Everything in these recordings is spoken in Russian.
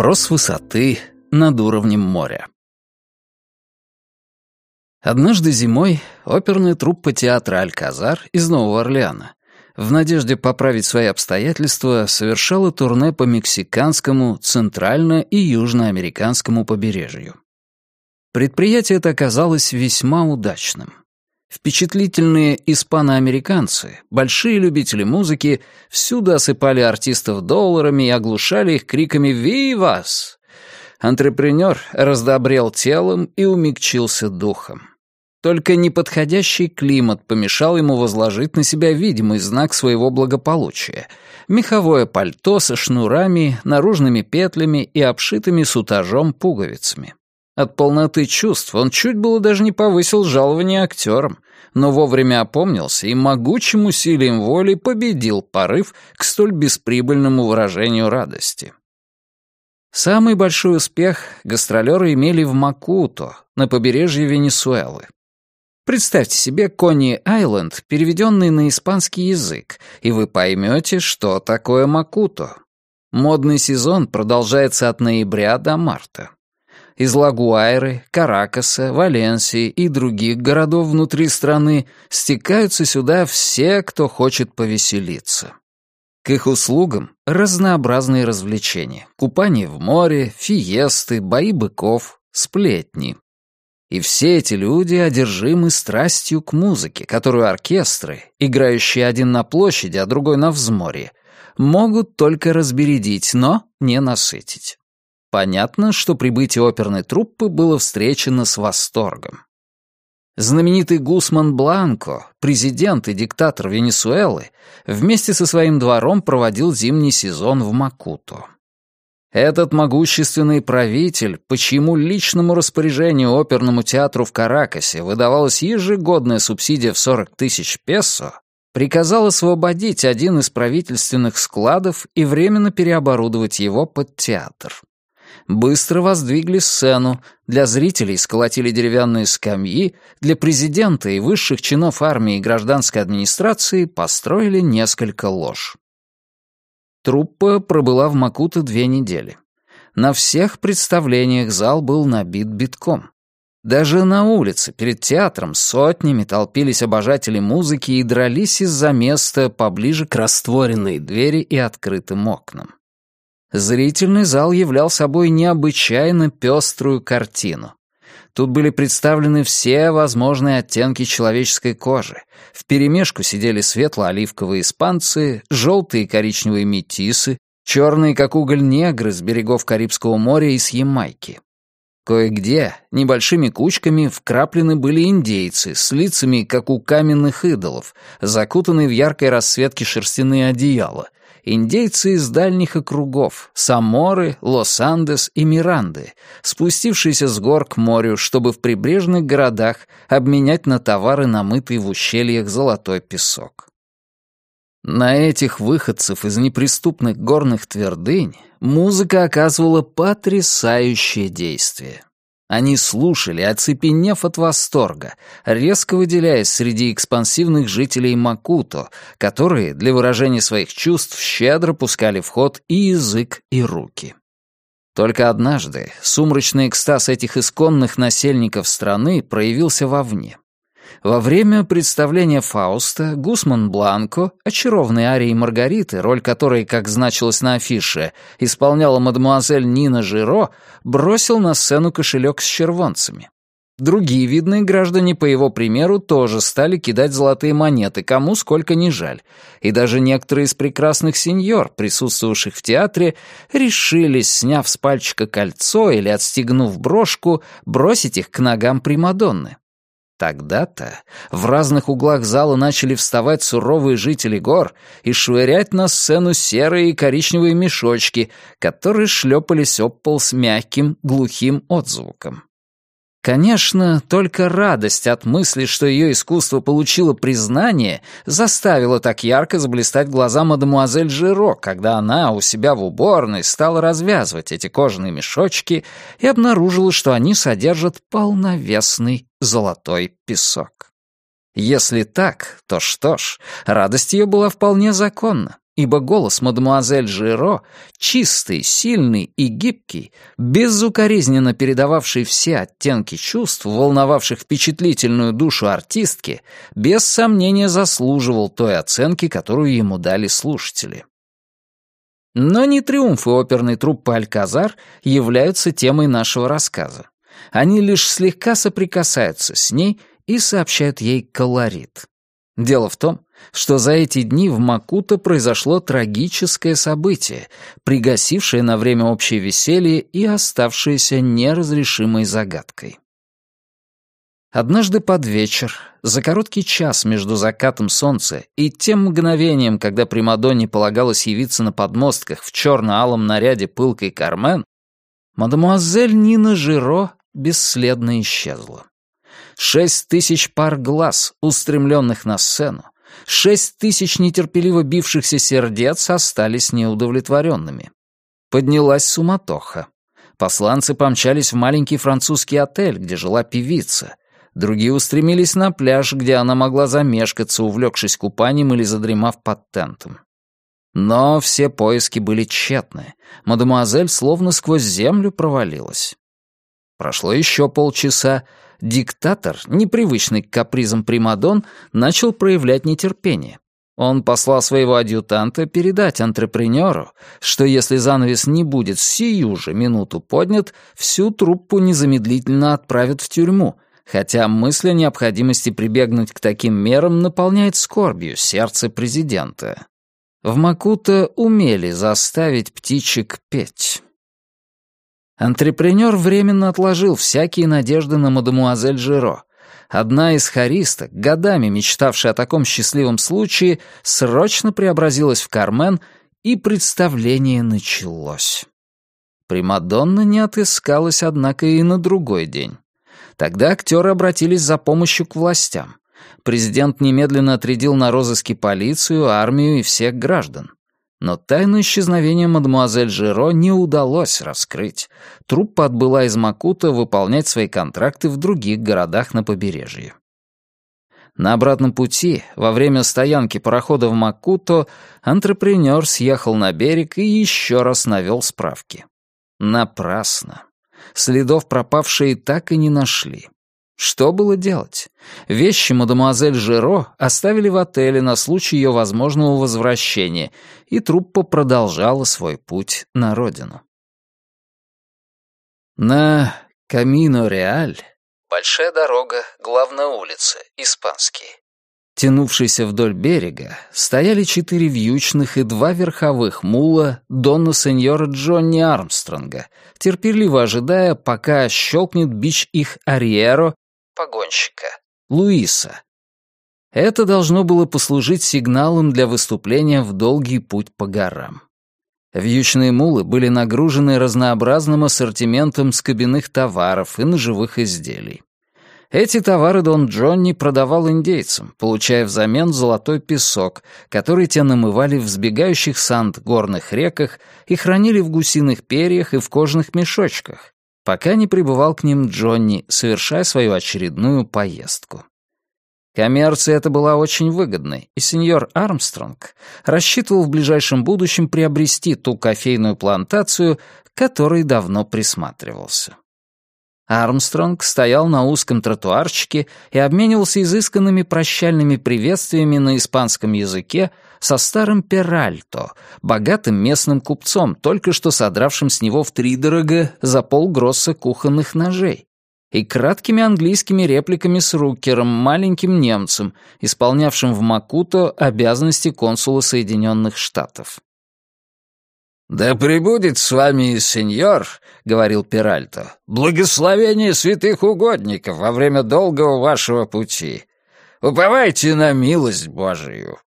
Вопрос высоты над уровнем моря. Однажды зимой оперная труппа театра «Альказар» из Нового Орлеана в надежде поправить свои обстоятельства совершала турне по мексиканскому, центрально- и южноамериканскому побережью. Предприятие это оказалось весьма удачным. Впечатлительные испаноамериканцы, большие любители музыки, всюду осыпали артистов долларами и оглушали их криками «Вивас!». Антрепренер раздобрел телом и умягчился духом. Только неподходящий климат помешал ему возложить на себя видимый знак своего благополучия — меховое пальто со шнурами, наружными петлями и обшитыми сутажом пуговицами. От полноты чувств он чуть было даже не повысил жалование актерам, но вовремя опомнился и могучим усилием воли победил порыв к столь бесприбыльному выражению радости. Самый большой успех гастролеры имели в Макуто, на побережье Венесуэлы. Представьте себе Кони-Айленд, переведенный на испанский язык, и вы поймете, что такое Макуто. Модный сезон продолжается от ноября до марта. Из Лагуайры, Каракаса, Валенсии и других городов внутри страны стекаются сюда все, кто хочет повеселиться. К их услугам разнообразные развлечения. Купание в море, фиесты, бои быков, сплетни. И все эти люди одержимы страстью к музыке, которую оркестры, играющие один на площади, а другой на взморье, могут только разбередить, но не насытить. Понятно, что прибытие оперной труппы было встречено с восторгом. Знаменитый Гусман Бланко, президент и диктатор Венесуэлы, вместе со своим двором проводил зимний сезон в Макуто. Этот могущественный правитель, по чьему личному распоряжению оперному театру в Каракасе выдавалась ежегодная субсидия в 40 тысяч песо, приказал освободить один из правительственных складов и временно переоборудовать его под театр быстро воздвигли сцену, для зрителей сколотили деревянные скамьи, для президента и высших чинов армии и гражданской администрации построили несколько лож. Труппа пробыла в Макуто две недели. На всех представлениях зал был набит битком. Даже на улице, перед театром, сотнями толпились обожатели музыки и дрались из-за места поближе к растворенной двери и открытым окнам. Зрительный зал являл собой необычайно пеструю картину. Тут были представлены все возможные оттенки человеческой кожи. Вперемешку сидели светло-оливковые испанцы, желтые и коричневые метисы, черные, как уголь, негры с берегов Карибского моря и с Ямайки. Кое-где, небольшими кучками, вкраплены были индейцы с лицами, как у каменных идолов, закутанные в яркой расцветке шерстяные одеяла — индейцы из дальних округов — Саморы, Лос-Андес и Миранды, спустившиеся с гор к морю, чтобы в прибрежных городах обменять на товары намытый в ущельях золотой песок. На этих выходцев из неприступных горных твердынь музыка оказывала потрясающее действие. Они слушали, оцепенев от восторга, резко выделяясь среди экспансивных жителей Макуто, которые для выражения своих чувств щедро пускали в ход и язык, и руки. Только однажды сумрачный экстаз этих исконных насельников страны проявился вовне. Во время представления Фауста Гусман Бланко, очарованный арией Маргариты, роль которой, как значилось на афише, исполняла мадемуазель Нина Жиро, бросил на сцену кошелек с червонцами. Другие видные граждане, по его примеру, тоже стали кидать золотые монеты, кому сколько ни жаль. И даже некоторые из прекрасных сеньор, присутствовавших в театре, решились, сняв с пальчика кольцо или отстегнув брошку, бросить их к ногам Примадонны. Тогда-то в разных углах зала начали вставать суровые жители гор и швырять на сцену серые и коричневые мешочки, которые шлепались об пол с мягким, глухим отзвуком. Конечно, только радость от мысли, что ее искусство получило признание, заставила так ярко заблистать глаза мадемуазель Жиро, когда она у себя в уборной стала развязывать эти кожаные мешочки и обнаружила, что они содержат полновесный золотой песок. Если так, то что ж, радость ее была вполне законна ибо голос мадемуазель Жиро, чистый, сильный и гибкий, безукоризненно передававший все оттенки чувств, волновавших впечатлительную душу артистки, без сомнения заслуживал той оценки, которую ему дали слушатели. Но не триумфы оперной труппы «Альказар» являются темой нашего рассказа. Они лишь слегка соприкасаются с ней и сообщают ей колорит. Дело в том, что за эти дни в Макуто произошло трагическое событие, пригасившее на время общее веселье и оставшееся неразрешимой загадкой. Однажды под вечер, за короткий час между закатом солнца и тем мгновением, когда Примадонне полагалось явиться на подмостках в черно-алом наряде пылкой Кармен, мадемуазель Нина Жиро бесследно исчезла. Шесть тысяч пар глаз, устремленных на сцену, шесть тысяч нетерпеливо бившихся сердец остались неудовлетворенными. Поднялась суматоха. Посланцы помчались в маленький французский отель, где жила певица. Другие устремились на пляж, где она могла замешкаться, увлекшись купанием или задремав под тентом. Но все поиски были тщетны. Мадемуазель словно сквозь землю провалилась. Прошло еще полчаса, диктатор, непривычный к капризам Примадон, начал проявлять нетерпение. Он послал своего адъютанта передать антрепренеру, что если занавес не будет сию же минуту поднят, всю труппу незамедлительно отправят в тюрьму, хотя мысль о необходимости прибегнуть к таким мерам наполняет скорбью сердце президента. В Макуто умели заставить птичек петь. Антрепренер временно отложил всякие надежды на мадемуазель Жиро. Одна из хористок, годами мечтавшая о таком счастливом случае, срочно преобразилась в Кармен, и представление началось. Примадонна не отыскалась, однако, и на другой день. Тогда актеры обратились за помощью к властям. Президент немедленно отрядил на розыски полицию, армию и всех граждан. Но тайну исчезновения мадемуазель Жиро не удалось раскрыть. Труппа отбыла из Макута выполнять свои контракты в других городах на побережье. На обратном пути, во время стоянки парохода в Макуто, антрепренер съехал на берег и еще раз навел справки. Напрасно. Следов пропавшие так и не нашли. Что было делать? Вещи мадемуазель Жиро оставили в отеле на случай ее возможного возвращения, и труппа продолжала свой путь на родину. На Камино-Реаль Большая дорога, главная улица, испанский. Тянувшийся вдоль берега, стояли четыре вьючных и два верховых мула Донна сеньора Джонни Армстронга, терпеливо ожидая, пока щелкнет бич их Ариеро погонщика, Луиса. Это должно было послужить сигналом для выступления в долгий путь по горам. Вьючные мулы были нагружены разнообразным ассортиментом скобяных товаров и ножевых изделий. Эти товары Дон Джонни продавал индейцам, получая взамен золотой песок, который те намывали в сбегающих санд горных реках и хранили в гусиных перьях и в кожаных мешочках, пока не прибывал к ним Джонни, совершая свою очередную поездку. Коммерция эта была очень выгодной, и сеньор Армстронг рассчитывал в ближайшем будущем приобрести ту кофейную плантацию, которой давно присматривался. Армстронг стоял на узком тротуарчике и обменивался изысканными прощальными приветствиями на испанском языке со старым Перальто, богатым местным купцом, только что содравшим с него втридорога за полгросса кухонных ножей, и краткими английскими репликами с Рукером, маленьким немцем, исполнявшим в Макуто обязанности консула Соединенных Штатов. «Да пребудет с вами, сеньор», — говорил Перальто, — «благословение святых угодников во время долгого вашего пути. Уповайте на милость Божию».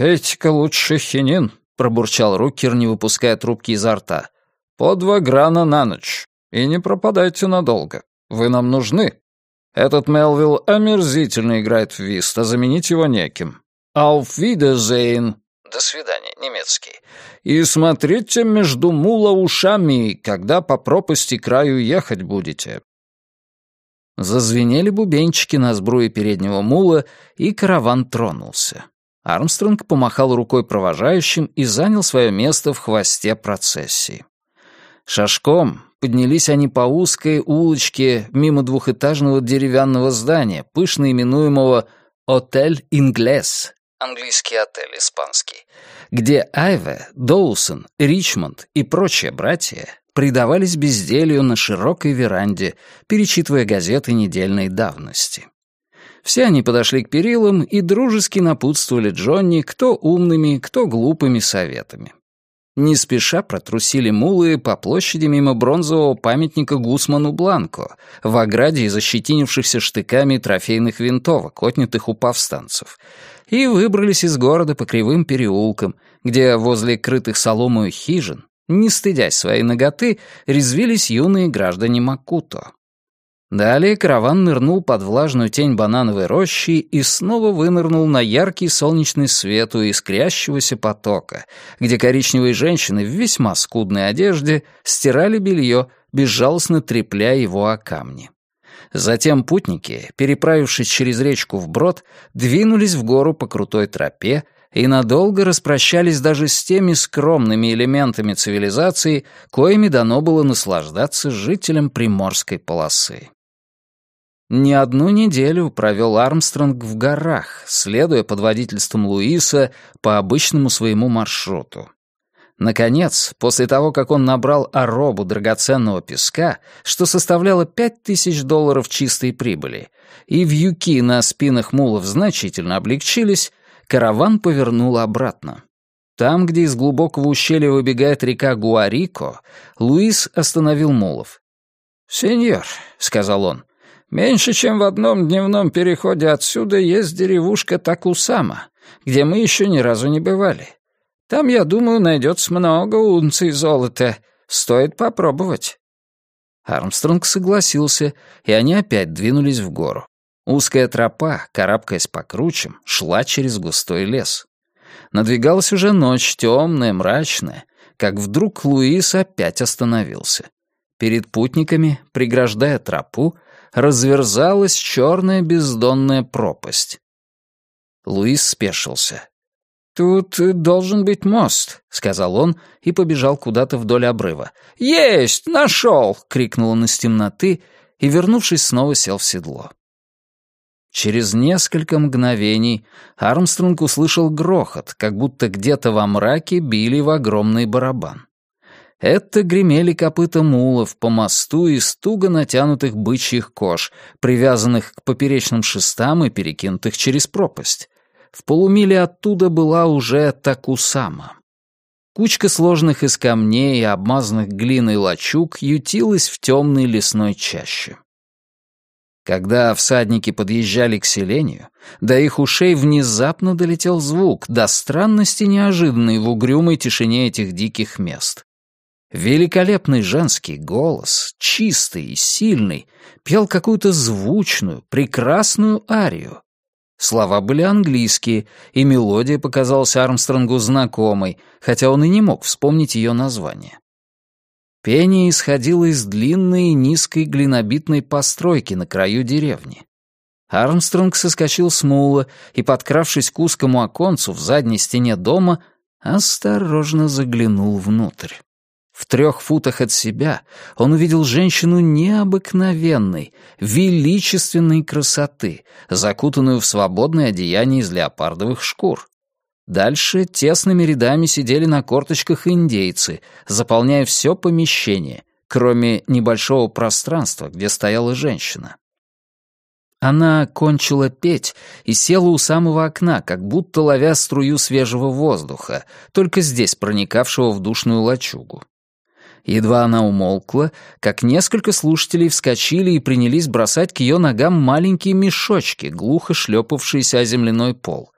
«Пейте-ка лучше хинин», — пробурчал Рукер, не выпуская трубки изо рта. «По два грана на ночь. И не пропадайте надолго. Вы нам нужны. Этот Мелвилл омерзительно играет в вист, а заменить его неким. Auf Wiedersehen». «До свидания, немецкий и смотрите между мула ушами, когда по пропасти краю ехать будете». Зазвенели бубенчики на сбруе переднего мула, и караван тронулся. Армстронг помахал рукой провожающим и занял свое место в хвосте процессии. Шашком поднялись они по узкой улочке мимо двухэтажного деревянного здания, пышно именуемого «Отель Инглес» — английский отель, испанский, где Айве, Доусон, Ричмонд и прочие братья предавались безделью на широкой веранде, перечитывая газеты недельной давности. Все они подошли к перилам и дружески напутствовали Джонни кто умными, кто глупыми советами. Не спеша протрусили мулы по площади мимо бронзового памятника Гусману Бланко в ограде из ощетинившихся штыками трофейных винтовок, отнятых у повстанцев, и выбрались из города по кривым переулкам, где возле крытых соломою хижин, не стыдясь своей ноготы, резвились юные граждане Макуто. Далее караван нырнул под влажную тень банановой рощи и снова вынырнул на яркий солнечный свет у искрящегося потока, где коричневые женщины в весьма скудной одежде стирали белье, безжалостно трепля его о камни. Затем путники, переправившись через речку вброд, двинулись в гору по крутой тропе и надолго распрощались даже с теми скромными элементами цивилизации, коими дано было наслаждаться жителям приморской полосы. Не одну неделю провел Армстронг в горах, следуя под водительством Луиса по обычному своему маршруту. Наконец, после того, как он набрал оробу драгоценного песка, что составляло пять тысяч долларов чистой прибыли, и вьюки на спинах мулов значительно облегчились, караван повернул обратно. Там, где из глубокого ущелья выбегает река Гуарико, Луис остановил мулов. «Сеньор», — сказал он, Меньше чем в одном дневном переходе отсюда есть деревушка Такусама, где мы еще ни разу не бывали. Там, я думаю, найдется много унций золота. Стоит попробовать». Армстронг согласился, и они опять двинулись в гору. Узкая тропа, карабкаясь по кручам, шла через густой лес. Надвигалась уже ночь, темная, мрачная, как вдруг Луис опять остановился. Перед путниками, преграждая тропу, разверзалась черная бездонная пропасть. Луис спешился. «Тут должен быть мост», — сказал он и побежал куда-то вдоль обрыва. «Есть! Нашел!» — крикнул он из темноты и, вернувшись, снова сел в седло. Через несколько мгновений Армстронг услышал грохот, как будто где-то во мраке били в огромный барабан. Это гремели копыта мулов по мосту из туго натянутых бычьих кож, привязанных к поперечным шестам и перекинутых через пропасть. В полумиле оттуда была уже Такусама. Кучка сложных из камней и обмазанных глиной лачуг ютилась в темной лесной чаще. Когда всадники подъезжали к селению, до их ушей внезапно долетел звук, до странности неожиданный в угрюмой тишине этих диких мест. Великолепный женский голос, чистый и сильный, пел какую-то звучную, прекрасную арию. Слова были английские, и мелодия показалась Армстронгу знакомой, хотя он и не мог вспомнить ее название. Пение исходило из длинной низкой глинобитной постройки на краю деревни. Армстронг соскочил с мула и, подкравшись к узкому оконцу в задней стене дома, осторожно заглянул внутрь. В трех футах от себя он увидел женщину необыкновенной, величественной красоты, закутанную в свободное одеяние из леопардовых шкур. Дальше тесными рядами сидели на корточках индейцы, заполняя все помещение, кроме небольшого пространства, где стояла женщина. Она кончила петь и села у самого окна, как будто ловя струю свежего воздуха, только здесь проникавшего в душную лачугу. Едва она умолкла, как несколько слушателей вскочили и принялись бросать к ее ногам маленькие мешочки, глухо шлепавшиеся о земляной пол.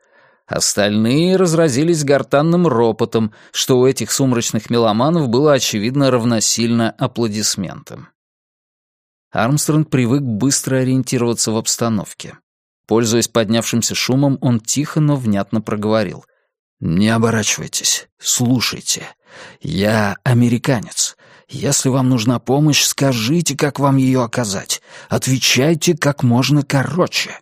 Остальные разразились гортанным ропотом, что у этих сумрачных меломанов было, очевидно, равносильно аплодисментам. Армстронг привык быстро ориентироваться в обстановке. Пользуясь поднявшимся шумом, он тихо, но внятно проговорил. «Не оборачивайтесь, слушайте. Я американец. Если вам нужна помощь, скажите, как вам ее оказать. Отвечайте как можно короче».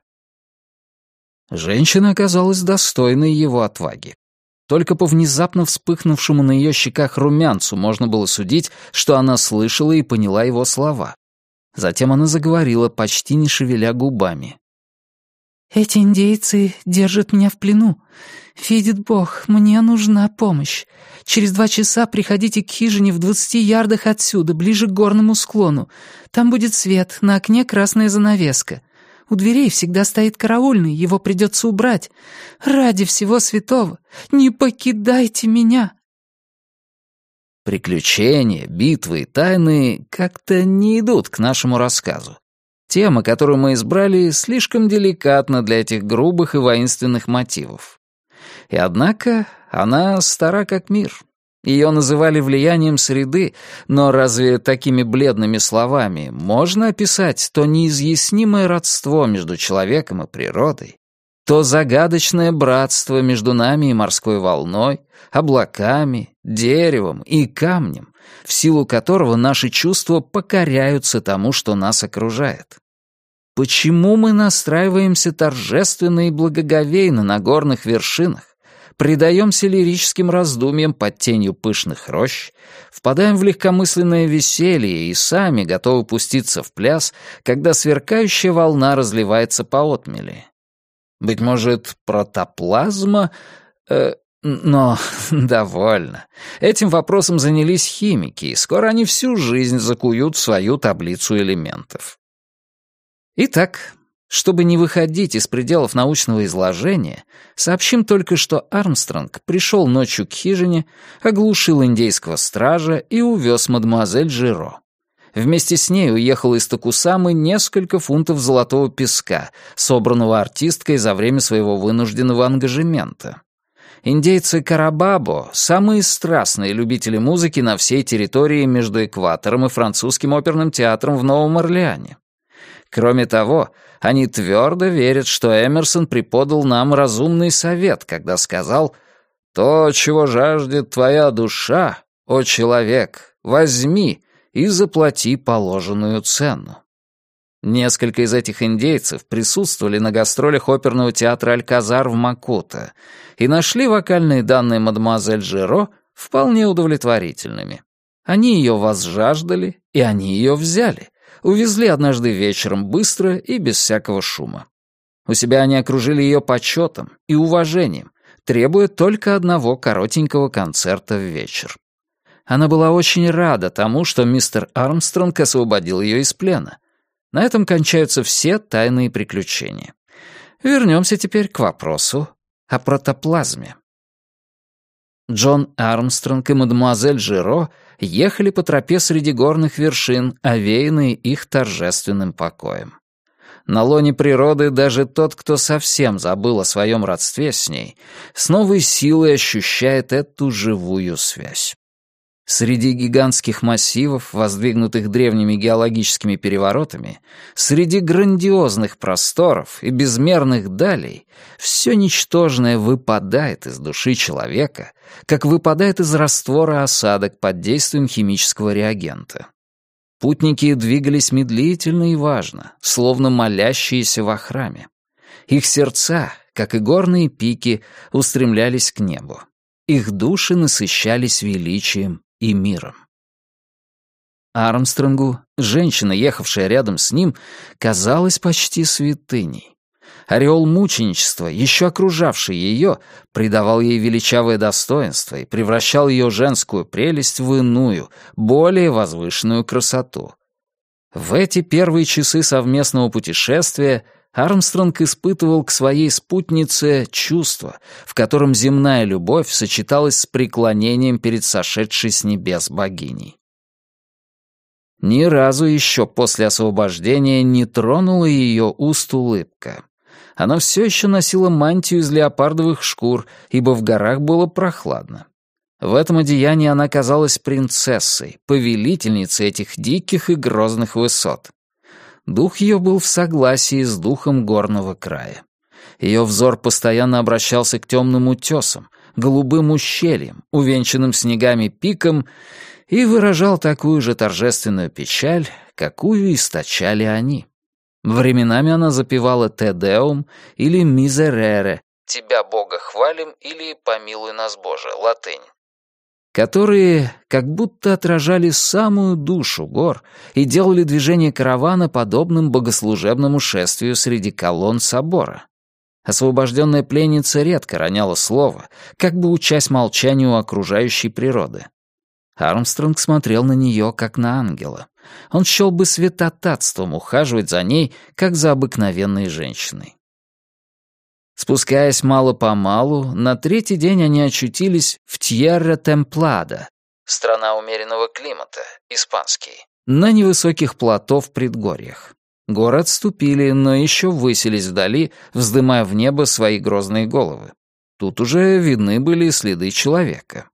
Женщина оказалась достойной его отваги. Только по внезапно вспыхнувшему на ее щеках румянцу можно было судить, что она слышала и поняла его слова. Затем она заговорила, почти не шевеля губами. «Эти индейцы держат меня в плену. Видит Бог, мне нужна помощь. Через два часа приходите к хижине в двадцати ярдах отсюда, ближе к горному склону. Там будет свет, на окне красная занавеска. У дверей всегда стоит караульный, его придется убрать. Ради всего святого, не покидайте меня!» Приключения, битвы и тайны как-то не идут к нашему рассказу. Тема, которую мы избрали, слишком деликатна для этих грубых и воинственных мотивов. И однако она стара как мир. Ее называли влиянием среды, но разве такими бледными словами можно описать то неизъяснимое родство между человеком и природой, то загадочное братство между нами и морской волной, облаками, деревом и камнем, в силу которого наши чувства покоряются тому, что нас окружает. Почему мы настраиваемся торжественно и благоговейно на горных вершинах, предаемся лирическим раздумьям под тенью пышных рощ, впадаем в легкомысленное веселье и сами готовы пуститься в пляс, когда сверкающая волна разливается по отмели? Быть может, протоплазма... Э, но довольно. Этим вопросом занялись химики, и скоро они всю жизнь закуют свою таблицу элементов. Итак, чтобы не выходить из пределов научного изложения, сообщим только, что Армстронг пришел ночью к хижине, оглушил индейского стража и увез мадемуазель Жиро. Вместе с ней уехал из Токусамы несколько фунтов золотого песка, собранного артисткой за время своего вынужденного ангажемента. Индейцы Карабабо — самые страстные любители музыки на всей территории между экватором и французским оперным театром в Новом Орлеане. Кроме того, они твердо верят, что Эмерсон преподал нам разумный совет, когда сказал «То, чего жаждет твоя душа, о человек, возьми и заплати положенную цену». Несколько из этих индейцев присутствовали на гастролях оперного театра «Альказар» в Макуто и нашли вокальные данные мадемуазель Жиро вполне удовлетворительными. Они ее возжаждали, и они ее взяли — увезли однажды вечером быстро и без всякого шума. У себя они окружили ее почетом и уважением, требуя только одного коротенького концерта в вечер. Она была очень рада тому, что мистер Армстронг освободил ее из плена. На этом кончаются все тайные приключения. Вернемся теперь к вопросу о протоплазме. Джон Армстронг и мадемуазель Жиро ехали по тропе среди горных вершин, овеянные их торжественным покоем. На лоне природы даже тот, кто совсем забыл о своем родстве с ней, с новой силой ощущает эту живую связь. Среди гигантских массивов, воздвигнутых древними геологическими переворотами, среди грандиозных просторов и безмерных далей, все ничтожное выпадает из души человека, как выпадает из раствора осадок под действием химического реагента. Путники двигались медлительно и важно, словно молящиеся во храме. Их сердца, как и горные пики, устремлялись к небу. Их души насыщались величием и миром. Армстронгу, женщина, ехавшая рядом с ним, казалась почти святыней. Ореол мученичества, еще окружавший ее, придавал ей величавое достоинство и превращал ее женскую прелесть в иную, более возвышенную красоту. В эти первые часы совместного путешествия Армстронг испытывал к своей спутнице чувство, в котором земная любовь сочеталась с преклонением перед сошедшей с небес богиней. Ни разу еще после освобождения не тронула ее уст улыбка. Она все еще носила мантию из леопардовых шкур, ибо в горах было прохладно. В этом одеянии она казалась принцессой, повелительницей этих диких и грозных высот. Дух ее был в согласии с духом горного края. Ее взор постоянно обращался к темным утесам, голубым ущельям, увенчанным снегами пиком, и выражал такую же торжественную печаль, какую источали они. Временами она запевала «Те или «Мизерере» «Тебя, Бога, хвалим» или «Помилуй нас, Боже» латынь которые как будто отражали самую душу гор и делали движение каравана подобным богослужебному шествию среди колонн собора. Освобожденная пленница редко роняла слово, как бы учась молчанию окружающей природы. Армстронг смотрел на нее, как на ангела. Он счел бы святотатством ухаживать за ней, как за обыкновенной женщиной. Спускаясь мало-помалу, на третий день они очутились в Тьерра-Темплада, страна умеренного климата, испанский, на невысоких плато в предгорьях. Горы отступили, но еще высились вдали, вздымая в небо свои грозные головы. Тут уже видны были следы человека.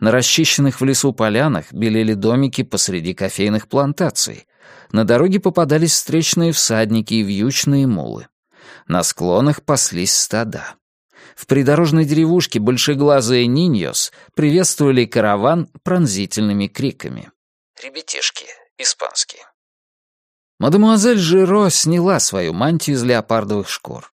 На расчищенных в лесу полянах белели домики посреди кофейных плантаций. На дороге попадались встречные всадники и вьючные мулы. На склонах паслись стада. В придорожной деревушке большеглазые ниньос приветствовали караван пронзительными криками. «Ребятишки, испанские». Мадемуазель Жиро сняла свою мантию из леопардовых шкур.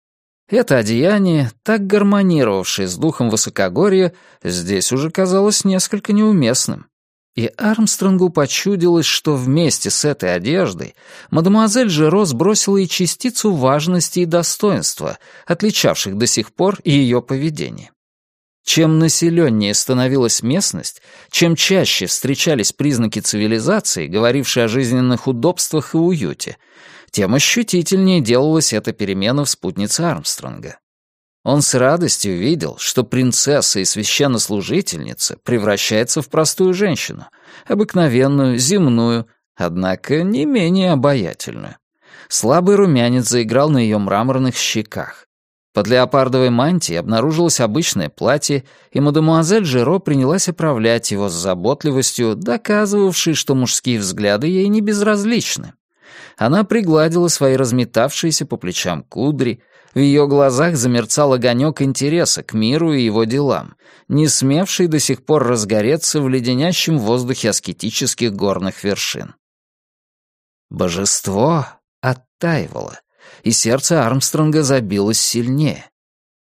Это одеяние, так гармонировавшее с духом высокогорья, здесь уже казалось несколько неуместным. И Армстронгу почудилось, что вместе с этой одеждой мадемуазель Жеро сбросила и частицу важности и достоинства, отличавших до сих пор ее поведение. Чем населеннее становилась местность, чем чаще встречались признаки цивилизации, говорившие о жизненных удобствах и уюте, тем ощутительнее делалась эта перемена в спутнице Армстронга. Он с радостью видел, что принцесса и священнослужительница превращается в простую женщину, обыкновенную, земную, однако не менее обаятельную. Слабый румянец заиграл на ее мраморных щеках. Под леопардовой мантией обнаружилось обычное платье, и мадемуазель Жиро принялась оправлять его с заботливостью, доказывавшей, что мужские взгляды ей не безразличны. Она пригладила свои разметавшиеся по плечам кудри, в ее глазах замерцал огонек интереса к миру и его делам, не смевший до сих пор разгореться в леденящем воздухе аскетических горных вершин. Божество оттаивало, и сердце Армстронга забилось сильнее.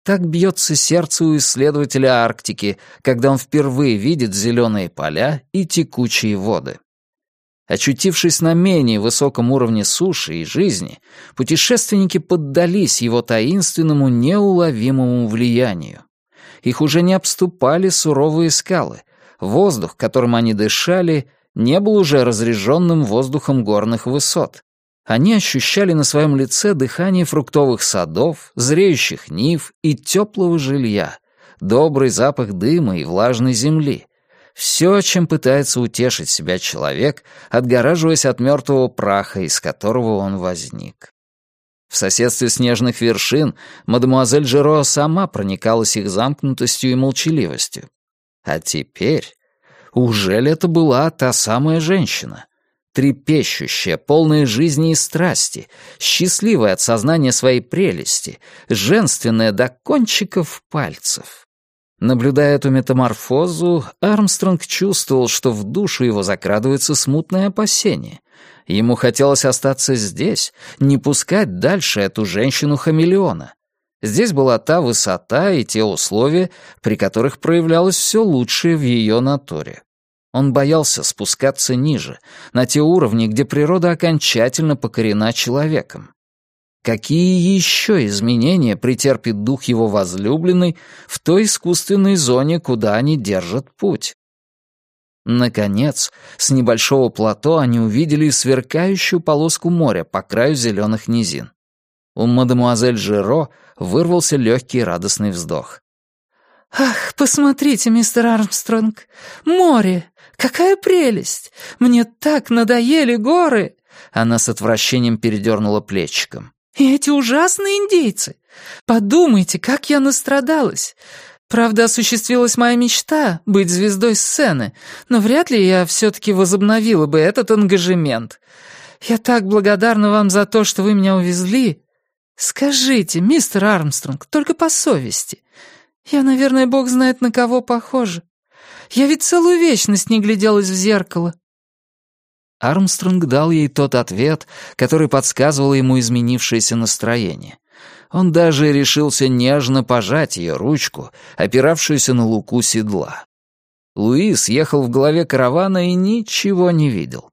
Так бьется сердце у исследователя Арктики, когда он впервые видит зеленые поля и текучие воды. Очутившись на менее высоком уровне суши и жизни, путешественники поддались его таинственному, неуловимому влиянию. Их уже не обступали суровые скалы. Воздух, которым они дышали, не был уже разреженным воздухом горных высот. Они ощущали на своем лице дыхание фруктовых садов, зреющих нив и теплого жилья, добрый запах дыма и влажной земли, все, чем пытается утешить себя человек, отгораживаясь от мертвого праха, из которого он возник. В соседстве снежных вершин мадемуазель Жиро сама проникалась их замкнутостью и молчаливостью. А теперь... Ужели это была та самая женщина? Трепещущая, полная жизни и страсти, счастливая от сознания своей прелести, женственная до кончиков пальцев. Наблюдая эту метаморфозу, Армстронг чувствовал, что в душу его закрадывается смутное опасение. Ему хотелось остаться здесь, не пускать дальше эту женщину-хамелеона. Здесь была та высота и те условия, при которых проявлялось все лучшее в ее натуре. Он боялся спускаться ниже, на те уровни, где природа окончательно покорена человеком. Какие еще изменения претерпит дух его возлюбленной в той искусственной зоне, куда они держат путь? Наконец, с небольшого плато они увидели сверкающую полоску моря по краю зеленых низин. У мадемуазель Жиро вырвался легкий радостный вздох. «Ах, посмотрите, мистер Армстронг! Море! Какая прелесть! Мне так надоели горы!» Она с отвращением передернула плечиком. И эти ужасные индейцы. Подумайте, как я настрадалась. Правда, осуществилась моя мечта — быть звездой сцены, но вряд ли я все-таки возобновила бы этот ангажемент. Я так благодарна вам за то, что вы меня увезли. Скажите, мистер Армстронг, только по совести. Я, наверное, бог знает, на кого похожа. Я ведь целую вечность не гляделась в зеркало. Армстронг дал ей тот ответ, который подсказывал ему изменившееся настроение. Он даже решился нежно пожать ее ручку, опиравшуюся на луку седла. Луис ехал в голове каравана и ничего не видел.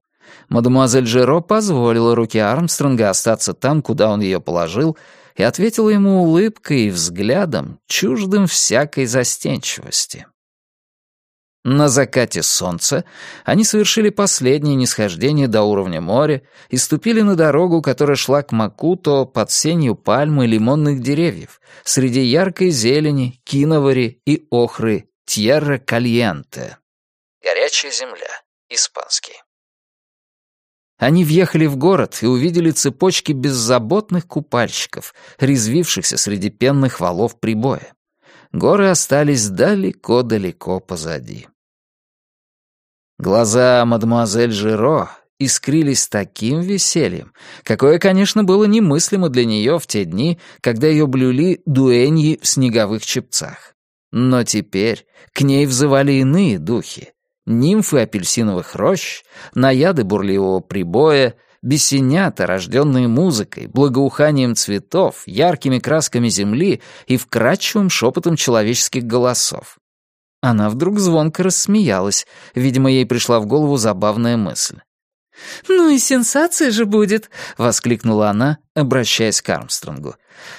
Мадемуазель Жеро позволила руке Армстронга остаться там, куда он ее положил, и ответила ему улыбкой и взглядом, чуждым всякой застенчивости. На закате солнца они совершили последнее нисхождение до уровня моря и ступили на дорогу, которая шла к Макуто под сенью пальмы и лимонных деревьев, среди яркой зелени, киновари и охры Тьерра Кальенте. Горячая земля. Испанский. Они въехали в город и увидели цепочки беззаботных купальщиков, резвившихся среди пенных валов прибоя. Горы остались далеко-далеко позади. Глаза мадемуазель Жиро искрились таким весельем, какое, конечно, было немыслимо для нее в те дни, когда ее блюли дуэньи в снеговых чепцах. Но теперь к ней взывали иные духи. Нимфы апельсиновых рощ, наяды бурливого прибоя, бесенята, рожденные музыкой, благоуханием цветов, яркими красками земли и вкрадчивым шепотом человеческих голосов. Она вдруг звонко рассмеялась. Видимо, ей пришла в голову забавная мысль. «Ну и сенсация же будет!» — воскликнула она, обращаясь к Армстронгу.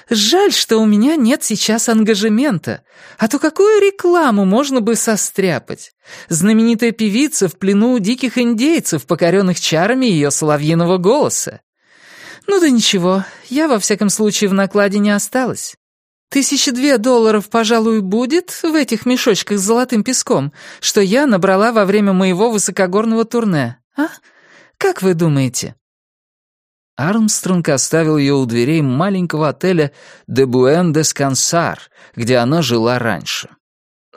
«Жаль, что у меня нет сейчас ангажемента. А то какую рекламу можно бы состряпать? Знаменитая певица в плену у диких индейцев, покоренных чарами ее соловьиного голоса. Ну да ничего, я во всяком случае в накладе не осталась. Тысячи две долларов, пожалуй, будет в этих мешочках с золотым песком, что я набрала во время моего высокогорного турне, а? Как вы думаете?» Армстронг оставил ее у дверей маленького отеля «Де Буэн де Скансар», где она жила раньше.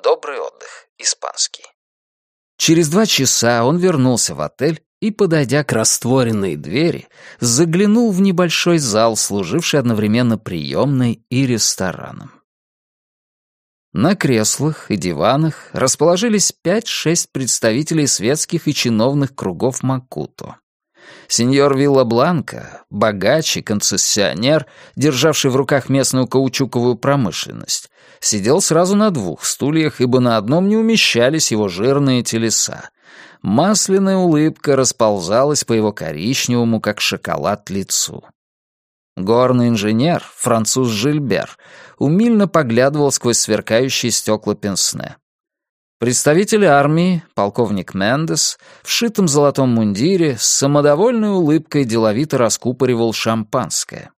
Добрый отдых, испанский. Через два часа он вернулся в отель и, подойдя к растворенной двери, заглянул в небольшой зал, служивший одновременно приемной и рестораном. На креслах и диванах расположились пять-шесть представителей светских и чиновных кругов Макуто. Сеньор Вилла Бланка, богач и концессионер, державший в руках местную каучуковую промышленность, сидел сразу на двух стульях, ибо на одном не умещались его жирные телеса, Масляная улыбка расползалась по его коричневому, как шоколад, лицу. Горный инженер, француз Жильбер, умильно поглядывал сквозь сверкающие стекла пенсне. Представитель армии, полковник Мендес, в шитом золотом мундире, с самодовольной улыбкой деловито раскупоривал шампанское.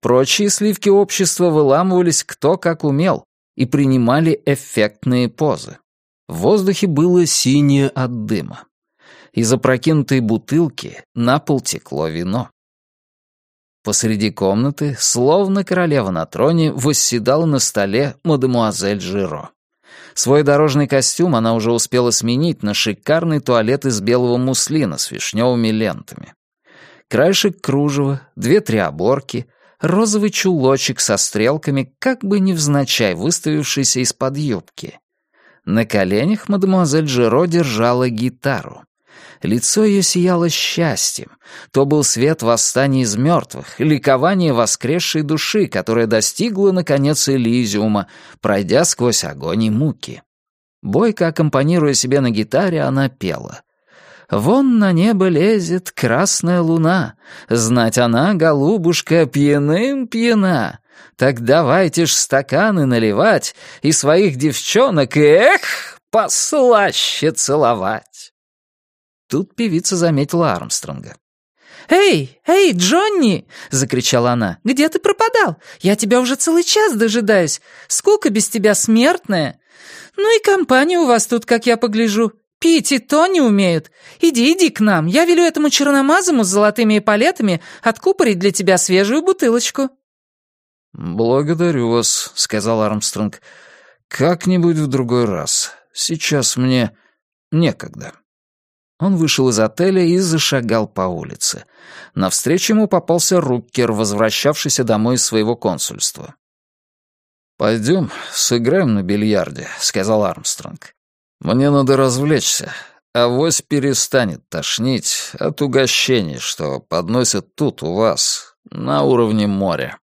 Прочие сливки общества выламывались кто как умел и принимали эффектные позы. В воздухе было синее от дыма. Из опрокинутой бутылки на пол текло вино. Посреди комнаты, словно королева на троне, восседала на столе мадемуазель Жиро. Свой дорожный костюм она уже успела сменить на шикарный туалет из белого муслина с вишневыми лентами. Краешек кружева, две-три оборки, розовый чулочек со стрелками, как бы невзначай выставившийся из-под юбки. На коленях мадемуазель Жиро держала гитару. Лицо ее сияло счастьем. То был свет восстания из мертвых, ликование воскресшей души, которая достигла, наконец, Элизиума, пройдя сквозь огонь и муки. Бойко аккомпанируя себе на гитаре, она пела. «Вон на небо лезет красная луна, знать она, голубушка, пьяным пьяна, так давайте ж стаканы наливать и своих девчонок, эх, послаще целовать. Тут певица заметила Армстронга. «Эй, эй, Джонни!» — закричала она. «Где ты пропадал? Я тебя уже целый час дожидаюсь. Скука без тебя смертная. Ну и компания у вас тут, как я погляжу. Пить и то не умеют. Иди, иди к нам. Я велю этому черномазому с золотыми эполетами откупорить для тебя свежую бутылочку». «Благодарю вас», — сказал Армстронг. «Как-нибудь в другой раз. Сейчас мне некогда». Он вышел из отеля и зашагал по улице. Навстречу ему попался Руккер, возвращавшийся домой из своего консульства. «Пойдем, сыграем на бильярде», — сказал Армстронг. «Мне надо развлечься. авось перестанет тошнить от угощений, что подносят тут у вас, на уровне моря.